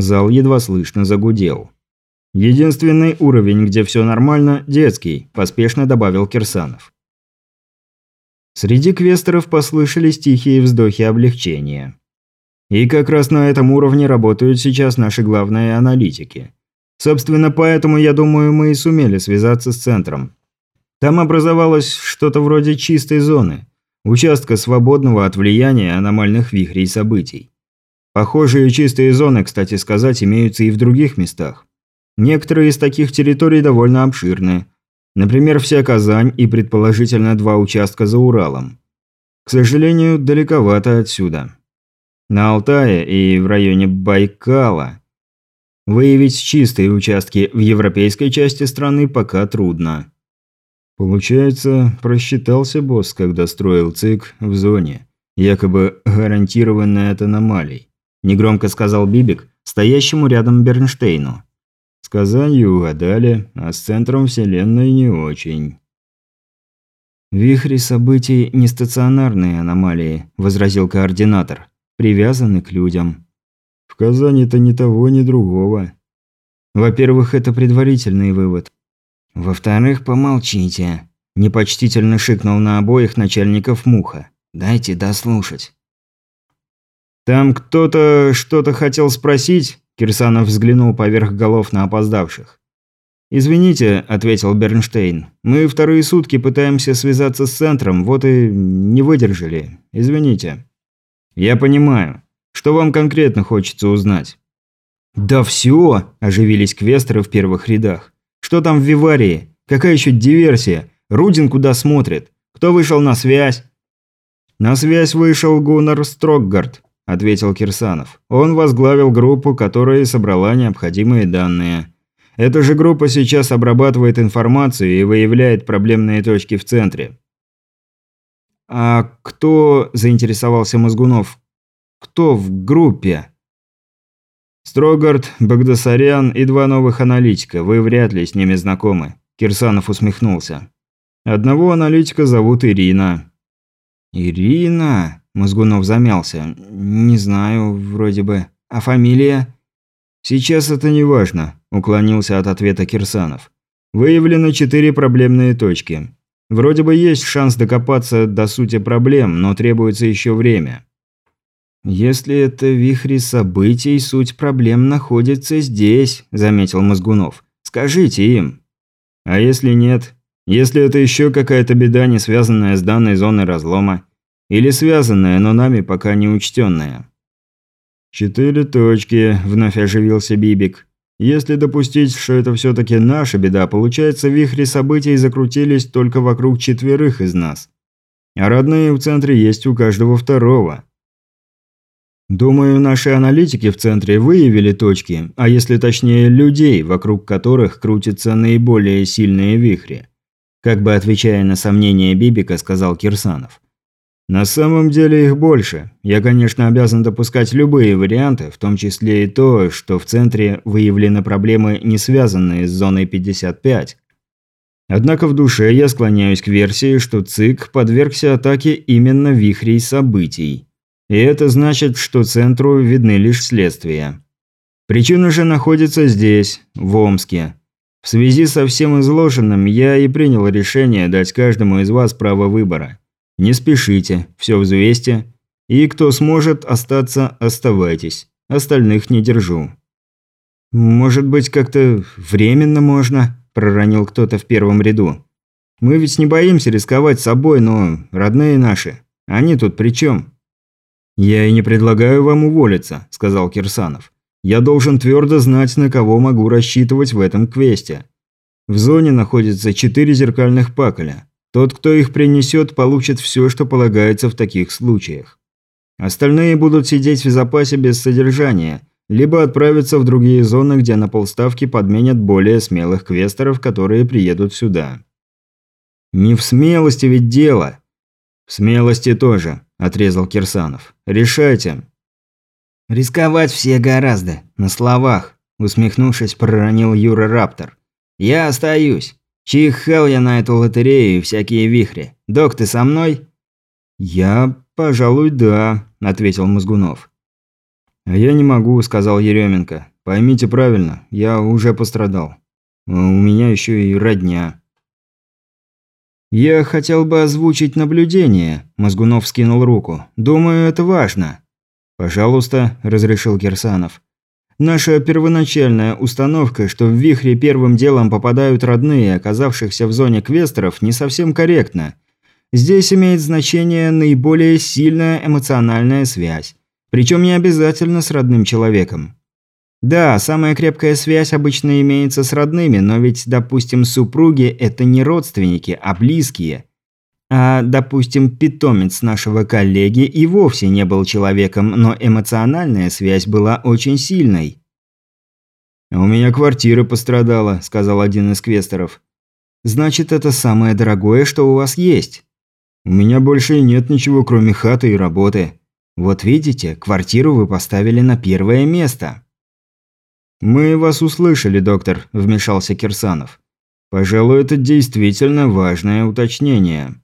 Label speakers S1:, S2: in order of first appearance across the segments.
S1: Зал едва слышно загудел. «Единственный уровень, где все нормально – детский», – поспешно добавил Кирсанов. Среди квестеров послышались тихие вздохи облегчения. И как раз на этом уровне работают сейчас наши главные аналитики. Собственно, поэтому, я думаю, мы и сумели связаться с центром. Там образовалось что-то вроде чистой зоны, участка свободного от влияния аномальных вихрей событий. Похожие чистые зоны, кстати сказать, имеются и в других местах. Некоторые из таких территорий довольно обширны. Например, вся Казань и, предположительно, два участка за Уралом. К сожалению, далековато отсюда. На Алтае и в районе Байкала выявить чистые участки в европейской части страны пока трудно. Получается, просчитался босс, когда строил ЦИК в зоне, якобы гарантированной от аномалий. Негромко сказал Бибик, стоящему рядом Бернштейну. С Казанью угадали, а с центром Вселенной не очень. «Вихри событий – не стационарные аномалии», – возразил координатор. «Привязаны к людям». «В Казани-то ни того, ни другого». «Во-первых, это предварительный вывод. Во-вторых, помолчите», – непочтительно шикнул на обоих начальников Муха. «Дайте дослушать». «Там кто-то что-то хотел спросить?» Кирсанов взглянул поверх голов на опоздавших. «Извините», – ответил Бернштейн. «Мы вторые сутки пытаемся связаться с центром, вот и не выдержали. Извините». «Я понимаю. Что вам конкретно хочется узнать?» «Да все!» – оживились квестеры в первых рядах. «Что там в Виварии? Какая еще диверсия? Рудин куда смотрит? Кто вышел на связь?» «На связь вышел Гуннар Строкгард», – ответил Кирсанов. «Он возглавил группу, которая собрала необходимые данные. Эта же группа сейчас обрабатывает информацию и выявляет проблемные точки в центре». «А кто?» – заинтересовался Мозгунов. «Кто в группе?» «Строгард, Багдасарян и два новых аналитика. Вы вряд ли с ними знакомы», – Кирсанов усмехнулся. «Одного аналитика зовут Ирина». «Ирина?» Мозгунов замялся. «Не знаю, вроде бы. А фамилия?» «Сейчас это не важно», – уклонился от ответа Кирсанов. «Выявлено четыре проблемные точки. Вроде бы есть шанс докопаться до сути проблем, но требуется еще время». «Если это вихри событий, суть проблем находится здесь», – заметил Мозгунов. «Скажите им». «А если нет? Если это еще какая-то беда, не связанная с данной зоной разлома? Или связанная, но нами пока не учтенная. «Четыре точки», – вновь оживился Бибик. «Если допустить, что это все-таки наша беда, получается, вихри событий закрутились только вокруг четверых из нас. А родные в центре есть у каждого второго». Думаю, наши аналитики в центре выявили точки, а если точнее людей, вокруг которых крутятся наиболее сильные вихри. Как бы отвечая на сомнения Бибика, сказал Кирсанов. На самом деле их больше. Я, конечно, обязан допускать любые варианты, в том числе и то, что в центре выявлены проблемы, не связанные с зоной 55. Однако в душе я склоняюсь к версии, что ЦИК подвергся атаке именно вихрей событий. И это значит, что центру видны лишь следствия. Причина же находится здесь, в Омске. В связи со всем изложенным, я и принял решение дать каждому из вас право выбора. Не спешите, все взвесьте. И кто сможет остаться, оставайтесь. Остальных не держу». «Может быть, как-то временно можно?» – проронил кто-то в первом ряду. «Мы ведь не боимся рисковать собой, но родные наши. Они тут при чем?» «Я и не предлагаю вам уволиться», – сказал Кирсанов. «Я должен твердо знать, на кого могу рассчитывать в этом квесте. В зоне находится четыре зеркальных паколя. Тот, кто их принесет, получит все, что полагается в таких случаях. Остальные будут сидеть в запасе без содержания, либо отправятся в другие зоны, где на полставки подменят более смелых квестеров, которые приедут сюда. Не в смелости ведь дело. В смелости тоже, отрезал Кирсанов. Решайте. Рисковать все гораздо, на словах, усмехнувшись, проронил Юра Раптор. Я остаюсь. Чихал я на эту лотерею и всякие вихри. Док, ты со мной?» «Я, пожалуй, да», – ответил Мозгунов. «А я не могу», – сказал Еременко. Поймите правильно, я уже пострадал. У меня еще и родня». «Я хотел бы озвучить наблюдение», – Мозгунов скинул руку. «Думаю, это важно». «Пожалуйста», – разрешил Кирсанов. «Наша первоначальная установка, что в вихре первым делом попадают родные, оказавшихся в зоне квестеров, не совсем корректна. Здесь имеет значение наиболее сильная эмоциональная связь. Причем не обязательно с родным человеком. Да, самая крепкая связь обычно имеется с родными, но ведь, допустим, супруги – это не родственники, а близкие. А, допустим, питомец нашего коллеги и вовсе не был человеком, но эмоциональная связь была очень сильной. «У меня квартира пострадала», – сказал один из квестеров. «Значит, это самое дорогое, что у вас есть». «У меня больше нет ничего, кроме хаты и работы». «Вот видите, квартиру вы поставили на первое место». «Мы вас услышали, доктор», – вмешался Кирсанов. «Пожалуй, это действительно важное уточнение.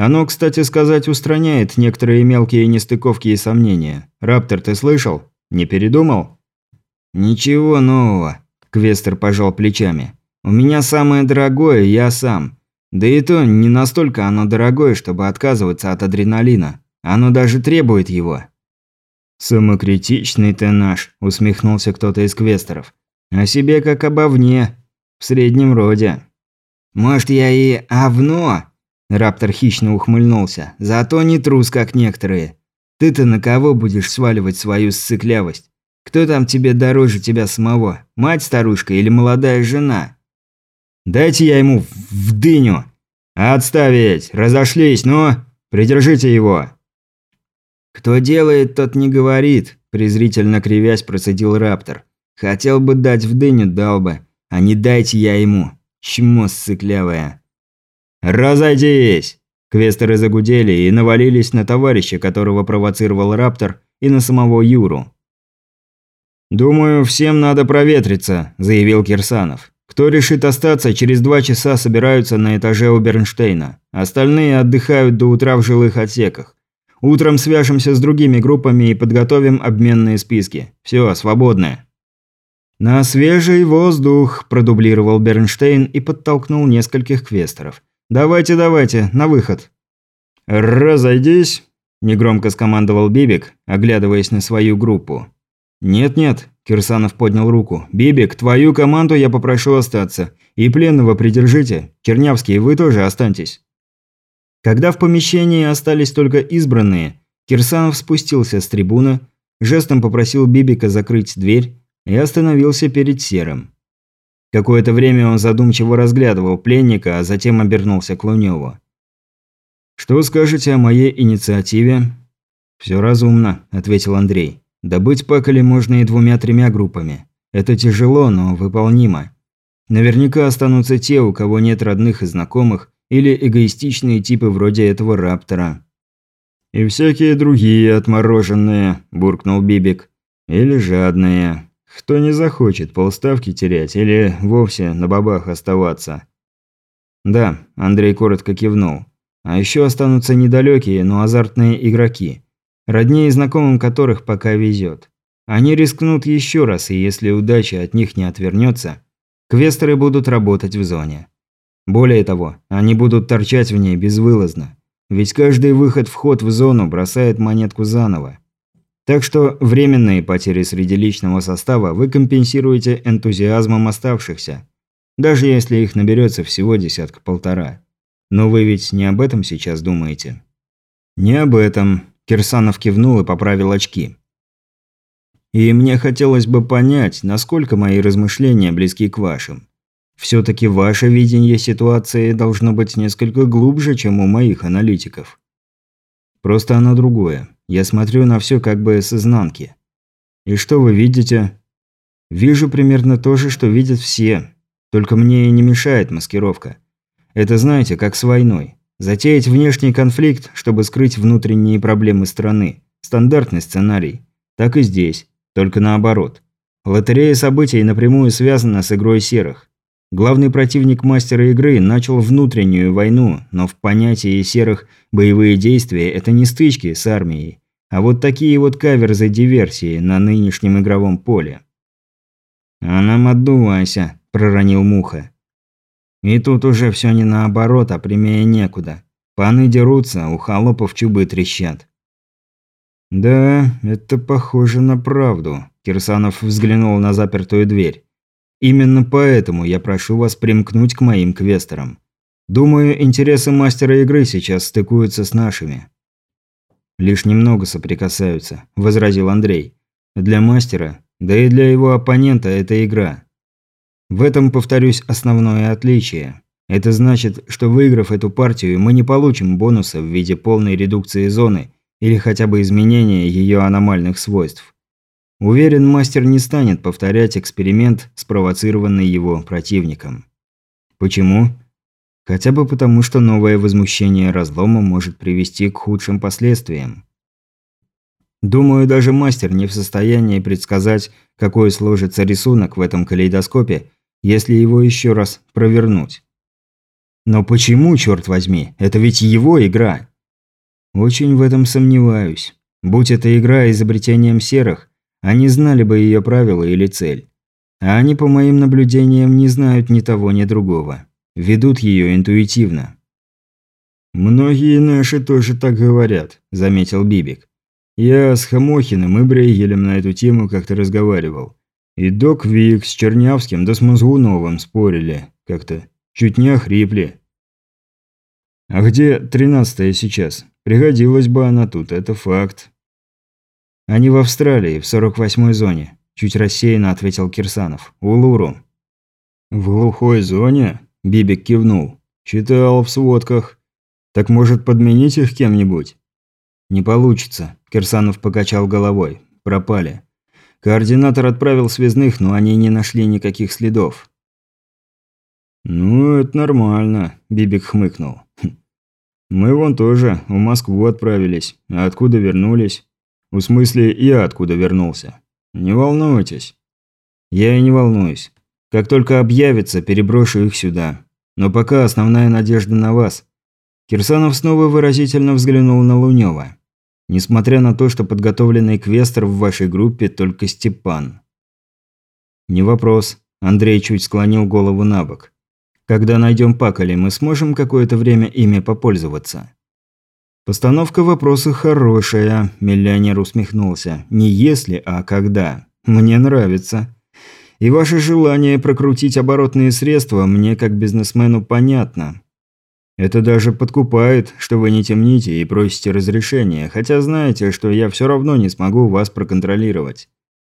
S1: Оно, кстати сказать, устраняет некоторые мелкие нестыковки и сомнения. Раптор, ты слышал? Не передумал?» «Ничего нового», – Квестер пожал плечами. «У меня самое дорогое – я сам. Да и то не настолько оно дорогое, чтобы отказываться от адреналина. Оно даже требует его. «Самокритичный ты наш», – усмехнулся кто-то из квестеров. «О себе как обо вне. В среднем роде». «Может, я и овно?» Раптор хищно ухмыльнулся. «Зато не трус, как некоторые. Ты-то на кого будешь сваливать свою сцеклявость? Кто там тебе дороже тебя самого? Мать-старушка или молодая жена?» «Дайте я ему в дыню!» «Отставить! Разошлись, ну! Придержите его!» «Кто делает, тот не говорит», – презрительно кривясь процедил Раптор. «Хотел бы дать в дыню, дал бы, а не дайте я ему. Чмо сыклявое». «Разойдись!» Квестеры загудели и навалились на товарища, которого провоцировал Раптор, и на самого Юру. «Думаю, всем надо проветриться», – заявил Кирсанов. «Кто решит остаться, через два часа собираются на этаже у Бернштейна. Остальные отдыхают до утра в жилых отсеках. Утром свяжемся с другими группами и подготовим обменные списки. Все, свободны». «На свежий воздух», – продублировал Бернштейн и подтолкнул нескольких квестеров. «Давайте, давайте, на выход». «Разойдись», – негромко скомандовал Бибик, оглядываясь на свою группу. «Нет-нет», – Кирсанов поднял руку. «Бибик, твою команду я попрошу остаться. И пленного придержите. Чернявский, вы тоже останьтесь». Когда в помещении остались только избранные, Кирсанов спустился с трибуны, жестом попросил Бибика закрыть дверь и остановился перед Серым. Какое-то время он задумчиво разглядывал пленника, а затем обернулся к Лунёву. «Что скажете о моей инициативе?» «Все разумно», – ответил Андрей. «Добыть пакали можно и двумя-тремя группами. Это тяжело, но выполнимо. Наверняка останутся те, у кого нет родных и знакомых, или эгоистичные типы вроде этого раптора. «И всякие другие отмороженные», – буркнул Бибик. «Или жадные. Кто не захочет полставки терять или вовсе на бабах оставаться?» «Да», – Андрей коротко кивнул. «А еще останутся недалекие, но азартные игроки, роднее и знакомым которых пока везет. Они рискнут еще раз, и если удача от них не отвернется, квестеры будут работать в зоне. Более того, они будут торчать в ней безвылазно. Ведь каждый выход-вход в зону бросает монетку заново. Так что временные потери среди личного состава вы компенсируете энтузиазмом оставшихся. Даже если их наберется всего десятка-полтора. Но вы ведь не об этом сейчас думаете? Не об этом. Кирсанов кивнул и поправил очки. И мне хотелось бы понять, насколько мои размышления близки к вашим. Все-таки ваше видение ситуации должно быть несколько глубже, чем у моих аналитиков. Просто оно другое. Я смотрю на все как бы с изнанки. И что вы видите? Вижу примерно то же, что видят все. Только мне и не мешает маскировка. Это знаете, как с войной. Затеять внешний конфликт, чтобы скрыть внутренние проблемы страны. Стандартный сценарий. Так и здесь. Только наоборот. Лотерея событий напрямую связана с игрой серых. Главный противник мастера игры начал внутреннюю войну, но в понятии серых боевые действия – это не стычки с армией, а вот такие вот каверзы диверсии на нынешнем игровом поле. «А нам отдувайся», – проронил Муха. И тут уже все не наоборот, а прямее некуда. Паны дерутся, у холопов чубы трещат. «Да, это похоже на правду», – Кирсанов взглянул на запертую дверь. «Именно поэтому я прошу вас примкнуть к моим квесторам. Думаю, интересы мастера игры сейчас стыкуются с нашими». «Лишь немного соприкасаются», – возразил Андрей. «Для мастера, да и для его оппонента это игра. В этом, повторюсь, основное отличие. Это значит, что выиграв эту партию, мы не получим бонуса в виде полной редукции зоны или хотя бы изменения ее аномальных свойств. Уверен, мастер не станет повторять эксперимент, спровоцированный его противником. Почему? Хотя бы потому, что новое возмущение разлома может привести к худшим последствиям. Думаю, даже мастер не в состоянии предсказать, какой сложится рисунок в этом калейдоскопе, если его еще раз провернуть. Но почему, черт возьми? Это ведь его игра. Очень в этом сомневаюсь. Будь это игра изобретением серых, они знали бы ее правила или цель. А они, по моим наблюдениям, не знают ни того, ни другого. Ведут ее интуитивно. «Многие наши тоже так говорят», – заметил Бибик. «Я с Хамохиным и Брейгелем на эту тему как-то разговаривал. И док Вик с Чернявским да с Мозгуновым спорили. Как-то чуть не охрипли. А где тринадцатая сейчас? Пригодилась бы она тут, это факт. Они в Австралии, в 48-й зоне. Чуть рассеянно ответил Кирсанов. Улуру. В глухой зоне? Бибик кивнул. Читал в сводках. Так может подменить их кем-нибудь? Не получится. Кирсанов покачал головой. Пропали. Координатор отправил связных, но они не нашли никаких следов. «Ну, это нормально», – Бибик хмыкнул. «Хм. «Мы вон тоже в Москву отправились. А откуда вернулись? В смысле, я откуда вернулся. Не волнуйтесь». «Я и не волнуюсь. Как только объявится, переброшу их сюда. Но пока основная надежда на вас». Кирсанов снова выразительно взглянул на Лунёва. Несмотря на то, что подготовленный квестер в вашей группе только Степан. Не вопрос. Андрей чуть склонил голову на бок. Когда найдем Пакали, мы сможем какое-то время ими попользоваться. Постановка вопроса хорошая, миллионер усмехнулся. Не если, а когда. Мне нравится. И ваше желание прокрутить оборотные средства мне как бизнесмену понятно. Это даже подкупает, что вы не темните и просите разрешения, хотя знаете, что я все равно не смогу вас проконтролировать.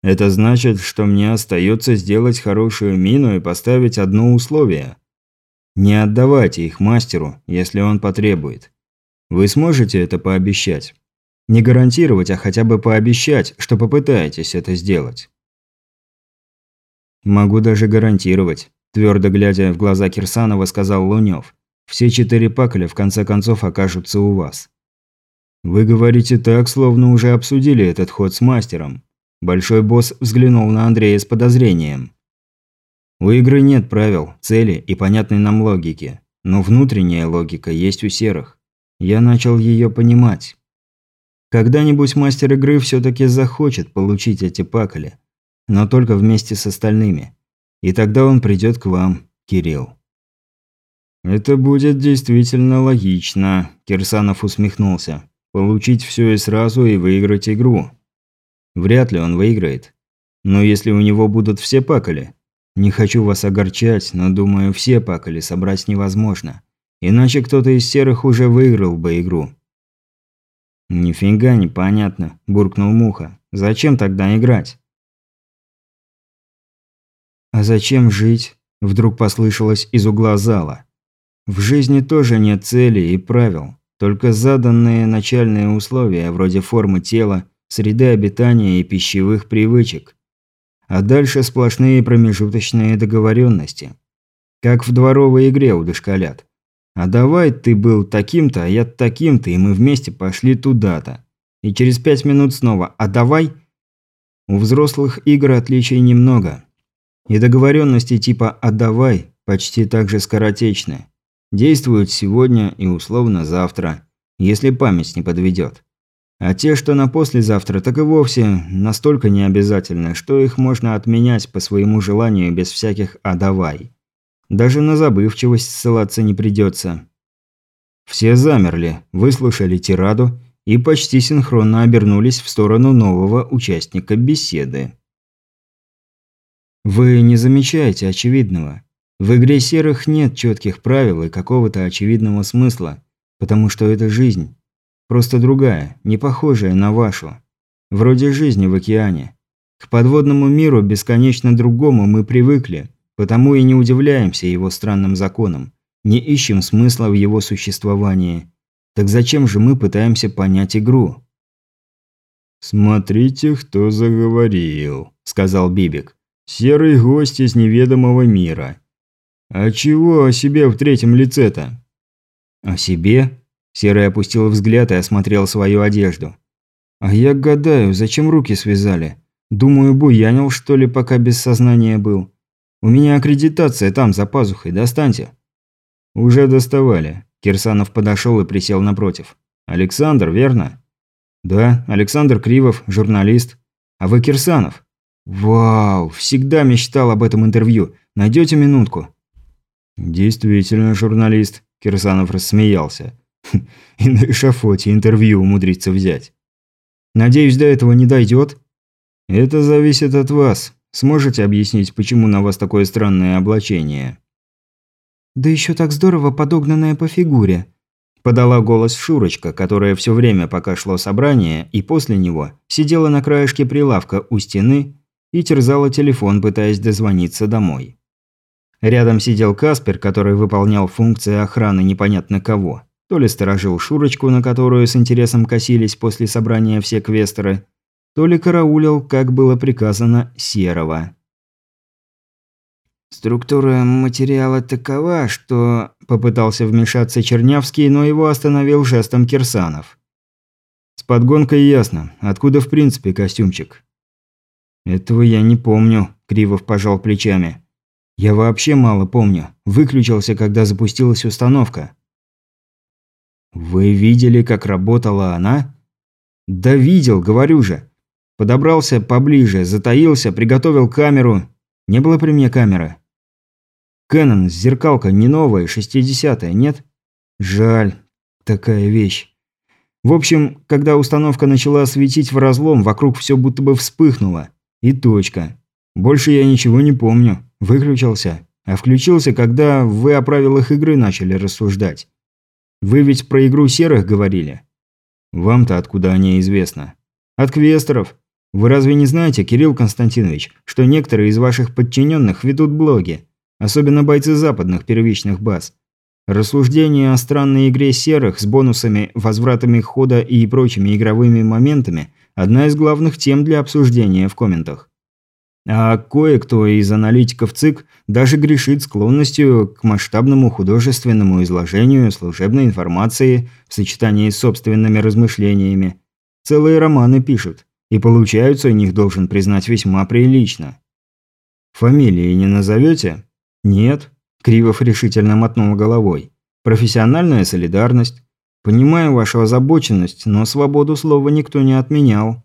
S1: Это значит, что мне остается сделать хорошую мину и поставить одно условие. Не отдавайте их мастеру, если он потребует. Вы сможете это пообещать? Не гарантировать, а хотя бы пообещать, что попытаетесь это сделать. Могу даже гарантировать, твердо глядя в глаза Кирсанова, сказал Лунёв. Все четыре пакля в конце концов окажутся у вас. Вы говорите так, словно уже обсудили этот ход с мастером. Большой босс взглянул на Андрея с подозрением. У игры нет правил, цели и понятной нам логики. Но внутренняя логика есть у серых. Я начал ее понимать. Когда-нибудь мастер игры все-таки захочет получить эти пакли. Но только вместе с остальными. И тогда он придет к вам, Кирилл. «Это будет действительно логично», – Кирсанов усмехнулся. «Получить все и сразу и выиграть игру». Вряд ли он выиграет. Но если у него будут все пакали. Не хочу вас огорчать, но думаю, все пакали собрать невозможно. Иначе кто-то из серых уже выиграл бы игру. «Нифига не понятно», – буркнул Муха. «Зачем тогда играть?» «А зачем жить?» – вдруг послышалось из угла зала. В жизни тоже нет целей и правил, только заданные начальные условия, вроде формы тела, среды обитания и пищевых привычек. А дальше сплошные промежуточные договоренности. Как в дворовой игре у дошколят. А давай ты был таким-то, а я таким-то, и мы вместе пошли туда-то. И через пять минут снова «а давай?» У взрослых игр отличий немного. И договоренности типа «а давай» почти так же скоротечны. Действуют сегодня и условно завтра, если память не подведет. А те, что на послезавтра, так и вовсе настолько необязательны, что их можно отменять по своему желанию без всяких «а давай». Даже на забывчивость ссылаться не придется. Все замерли, выслушали тираду и почти синхронно обернулись в сторону нового участника беседы. Вы не замечаете очевидного. В игре серых нет четких правил и какого-то очевидного смысла, потому что это жизнь. Просто другая, не похожая на вашу. Вроде жизни в океане. К подводному миру бесконечно другому мы привыкли, потому и не удивляемся его странным законам, не ищем смысла в его существовании. Так зачем же мы пытаемся понять игру?
S2: «Смотрите, кто заговорил», – сказал Бибик. «Серый гость из неведомого мира. «А чего о себе в третьем лице-то?»
S1: «О себе?» Серый опустил взгляд и осмотрел свою одежду. «А я гадаю, зачем руки связали? Думаю, буянил, что ли, пока без сознания был. У меня аккредитация там, за пазухой, достаньте».
S2: «Уже доставали». Кирсанов подошел и присел напротив. «Александр, верно?»
S1: «Да, Александр Кривов, журналист. А вы Кирсанов?» «Вау, всегда мечтал об этом интервью. Найдете минутку?»
S2: «Действительно журналист», – Кирсанов рассмеялся. «И на эшафоте интервью умудрится взять».
S1: «Надеюсь, до этого не дойдет?»
S2: «Это зависит от вас. Сможете объяснить, почему на вас такое странное облачение?»
S3: «Да еще так здорово подогнанное по фигуре», – подала голос Шурочка, которая все время, пока шло собрание, и после него, сидела на краешке прилавка у стены и терзала телефон, пытаясь дозвониться домой. Рядом сидел Каспер, который выполнял функции охраны непонятно кого. То ли сторожил Шурочку, на которую с интересом косились после собрания все квестеры, то ли караулил, как было приказано, Серого. «Структура материала такова, что...» – попытался вмешаться Чернявский, но его остановил жестом Кирсанов.
S1: «С подгонкой ясно. Откуда в принципе костюмчик?»
S2: «Этого я не помню», – Кривов пожал плечами.
S1: Я вообще мало помню. Выключился, когда запустилась установка. Вы видели, как работала она? Да видел, говорю же. Подобрался поближе, затаился, приготовил камеру. Не было при мне камеры. Кэнон, зеркалка не новая, 60-я, нет? Жаль, такая вещь. В общем, когда установка начала светить в разлом, вокруг все будто бы вспыхнуло. И точка. Больше я ничего не помню. Выключился. А включился, когда вы о правилах игры начали рассуждать. Вы ведь про игру серых говорили. Вам-то откуда о ней известно? От квестеров. Вы разве не знаете, Кирилл Константинович, что некоторые из ваших подчиненных ведут блоги? Особенно бойцы западных первичных баз. Рассуждения о странной игре серых с бонусами, возвратами хода и прочими игровыми моментами – одна из главных тем для обсуждения в комментах. А кое-кто из аналитиков ЦИК даже грешит склонностью к масштабному художественному изложению служебной информации в сочетании с собственными размышлениями. Целые романы пишут, и получаются у них, должен признать, весьма прилично. Фамилии не назовете? Нет. Кривов решительно мотнул головой. Профессиональная солидарность. Понимаю вашу озабоченность, но свободу слова никто не отменял.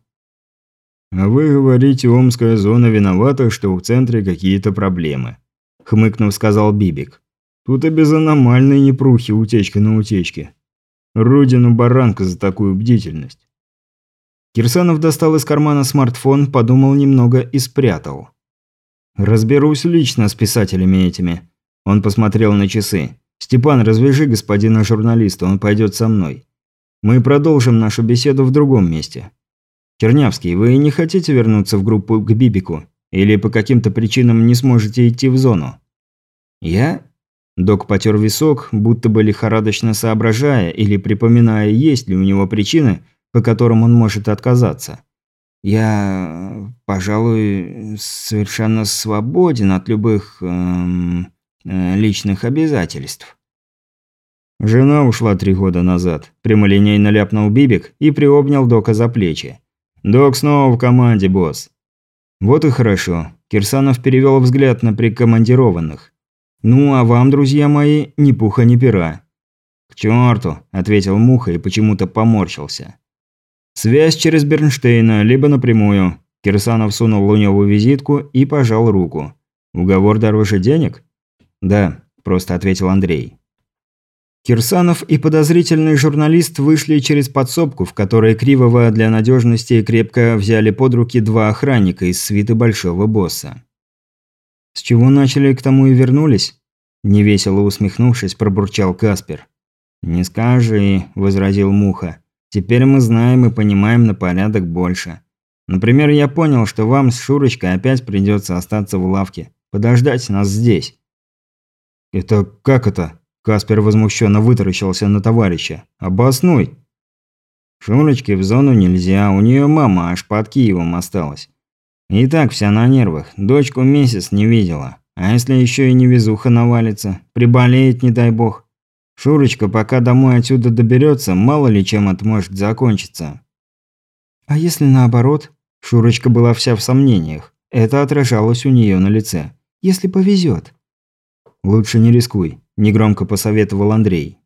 S2: «А вы говорите, Омская зона виновата, что в центре какие-то проблемы», – хмыкнув, сказал Бибик. «Тут и без аномальной непрухи утечка на утечке. Родину баранка за такую бдительность».
S1: Кирсанов достал из кармана смартфон, подумал немного и спрятал. «Разберусь лично с писателями этими». Он посмотрел на часы. «Степан, развяжи господина журналиста, он пойдет со мной. Мы продолжим нашу беседу в другом месте. «Чернявский, вы не хотите вернуться в группу к Бибику? Или по каким-то причинам не сможете идти в зону?» «Я?» Док потер висок, будто бы лихорадочно соображая или припоминая, есть ли у него причины, по которым он может отказаться. «Я, пожалуй, совершенно свободен от любых эм, э, личных обязательств».
S2: «Жена ушла три года назад», – прямолинейно ляпнул Бибик и приобнял Дока за плечи. «Док снова в команде, босс».
S1: «Вот и хорошо». Кирсанов перевел взгляд на прикомандированных. «Ну, а вам, друзья мои, ни пуха, ни пера». «К черту», – ответил Муха и почему-то поморщился. «Связь через Бернштейна, либо напрямую». Кирсанов сунул Лунёву визитку и пожал руку. «Уговор дороже денег?» «Да», – просто ответил Андрей. Кирсанов и подозрительный журналист вышли через подсобку, в которой Кривого для надежности крепко взяли под руки два охранника из свиты большого босса. «С чего начали, к тому и вернулись?» Невесело усмехнувшись, пробурчал Каспер. «Не скажи», – возразил Муха. «Теперь мы знаем и понимаем на порядок больше. Например, я понял, что вам с Шурочкой опять придется остаться в лавке. Подождать нас здесь».
S2: «Это как это?» Каспер возмущенно вытаращился на товарища. «Обоснуй!»
S1: Шурочке в зону нельзя, у нее мама аж под Киевом осталась. И так вся на нервах, дочку месяц не видела. А если еще и невезуха навалится, приболеет, не дай бог. Шурочка пока домой отсюда доберется, мало ли чем это может закончиться.
S3: А если наоборот? Шурочка была вся в сомнениях. Это отражалось у нее на лице. Если повезет.
S1: Лучше не рискуй. – негромко посоветовал Андрей.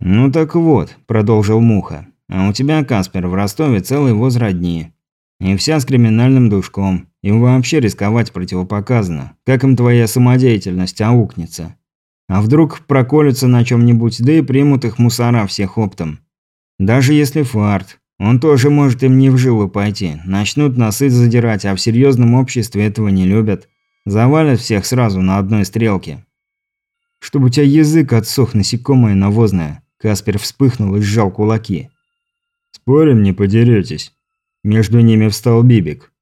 S1: «Ну так вот», – продолжил Муха, – «а у тебя, Каспер, в Ростове целый воз родни. И вся с криминальным душком. Им вообще рисковать противопоказано. Как им твоя самодеятельность аукнется? А вдруг проколются на чем-нибудь, да и примут их мусора всех оптом. Даже если фарт, он тоже может им не в жилу пойти. Начнут носы задирать, а в серьезном обществе этого не любят. Завалят всех сразу на одной стрелке. Чтобы у тебя язык отсох, насекомое навозное. Каспер вспыхнул и сжал кулаки.
S2: Спорим, не подеретесь.
S1: Между ними встал Бибик.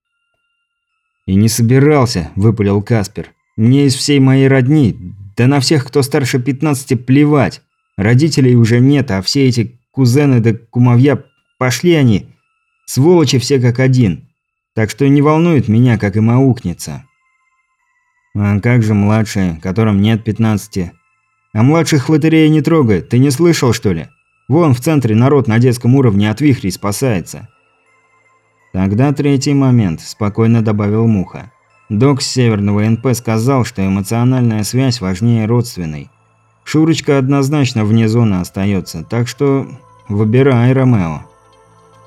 S1: «И не собирался», – выпалил Каспер. «Мне из всей моей родни, да на всех, кто старше 15, плевать. Родителей уже нет, а все эти кузены да кумовья, пошли они. Сволочи все как один. Так что не волнует меня, как и маукнется». А как же младшие, которым нет 15? А младших лотерея не трогает, ты не слышал, что ли? Вон в центре народ на детском уровне от вихрей спасается. Тогда третий момент, спокойно добавил Муха. Док с Северного НП сказал, что эмоциональная связь важнее родственной. Шурочка однозначно вне зоны остается, так что выбирай, Ромео.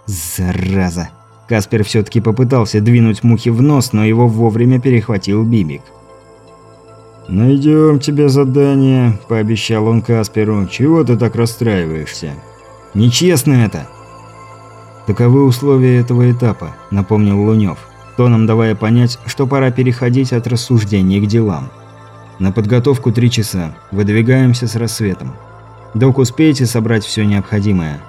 S1: Зараза. Каспер все-таки попытался двинуть Мухе в нос, но его вовремя перехватил Бибик.
S2: «Найдем тебе задание», – пообещал он Касперу. «Чего ты так расстраиваешься?»
S1: «Нечестно это!» «Таковы условия этого этапа», – напомнил Лунёв, тоном давая понять, что пора переходить от рассуждений к делам. «На подготовку три часа. Выдвигаемся с рассветом. Док, успеете собрать все необходимое?»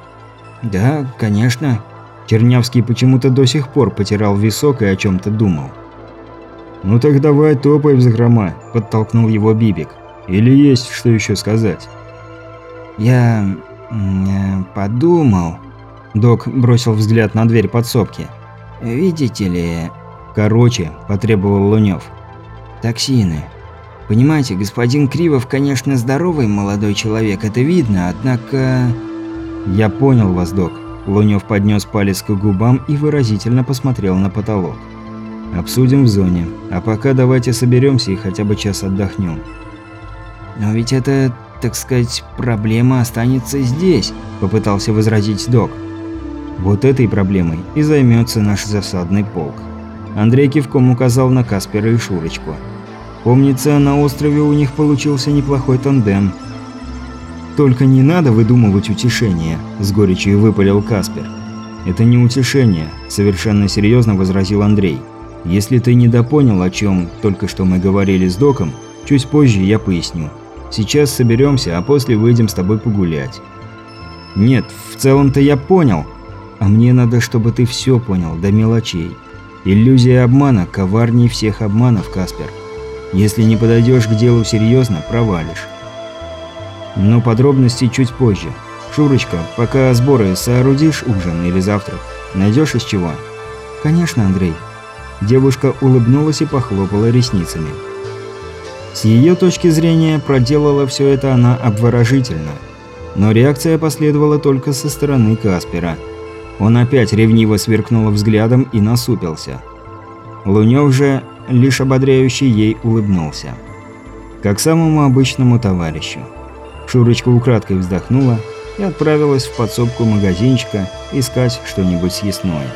S3: «Да, конечно».
S1: Чернявский почему-то до сих пор потирал висок и о чем-то думал.
S2: «Ну так давай топай в закрома», – подтолкнул его Бибик. «Или есть что еще сказать?»
S3: «Я... Э, подумал...» Док бросил взгляд на дверь подсобки. «Видите ли...»
S1: «Короче», – потребовал Лунёв.
S3: «Токсины. Понимаете, господин Кривов, конечно, здоровый молодой человек, это видно, однако...»
S1: «Я понял вас, док». Лунёв поднес палец к губам и выразительно посмотрел на потолок. Обсудим в зоне. А пока давайте соберемся и хотя бы час отдохнем.
S3: Но ведь это, так сказать, проблема останется здесь, попытался возразить док.
S1: Вот этой проблемой и займется наш засадный полк. Андрей кивком указал на Каспера и Шурочку. Помнится, на острове у них получился неплохой тандем. «Только не надо выдумывать утешение», – с горечью выпалил Каспер. «Это не утешение», – совершенно серьезно возразил Андрей. Если ты недопонял, о чем только что мы говорили с доком, чуть позже я поясню. Сейчас соберемся, а после выйдем с тобой погулять. Нет, в целом-то я понял. А мне надо, чтобы ты все понял, до мелочей. Иллюзия обмана коварнее всех обманов, Каспер. Если не подойдешь к делу серьезно, провалишь. Но подробности чуть позже. Шурочка, пока сборы соорудишь ужин или завтрак, найдешь из чего?
S3: Конечно, Андрей.
S1: Девушка улыбнулась и похлопала ресницами. С ее точки зрения, проделала все это она обворожительно. Но реакция последовала только со стороны Каспера. Он опять ревниво сверкнул взглядом и насупился. Лунёв же лишь ободряюще ей улыбнулся. Как самому обычному товарищу. Шурочка украдкой вздохнула, и отправилась в подсобку магазинчика искать что-нибудь съестное.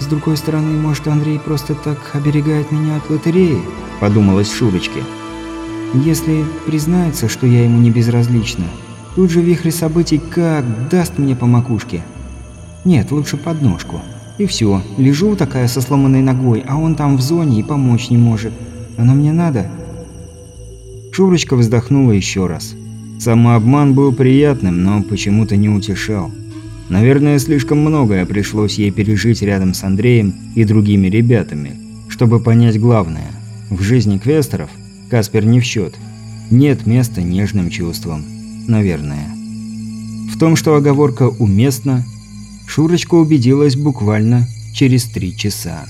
S3: «С другой стороны, может, Андрей просто так оберегает меня от лотереи?» – подумалось Шурочке. «Если признается, что я ему не безразлична, тут же вихрь событий как даст мне по макушке. Нет, лучше подножку. И все, лежу такая со сломанной ногой, а он там в зоне и помочь не может. Оно мне надо?»
S1: Шурочка вздохнула еще раз. Самообман был приятным, но почему-то не утешал. Наверное, слишком многое пришлось ей пережить рядом с Андреем и другими ребятами, чтобы понять главное. В жизни квестеров Каспер не в счет. Нет места нежным чувствам. Наверное. В том, что оговорка уместна, Шурочка убедилась буквально через три часа.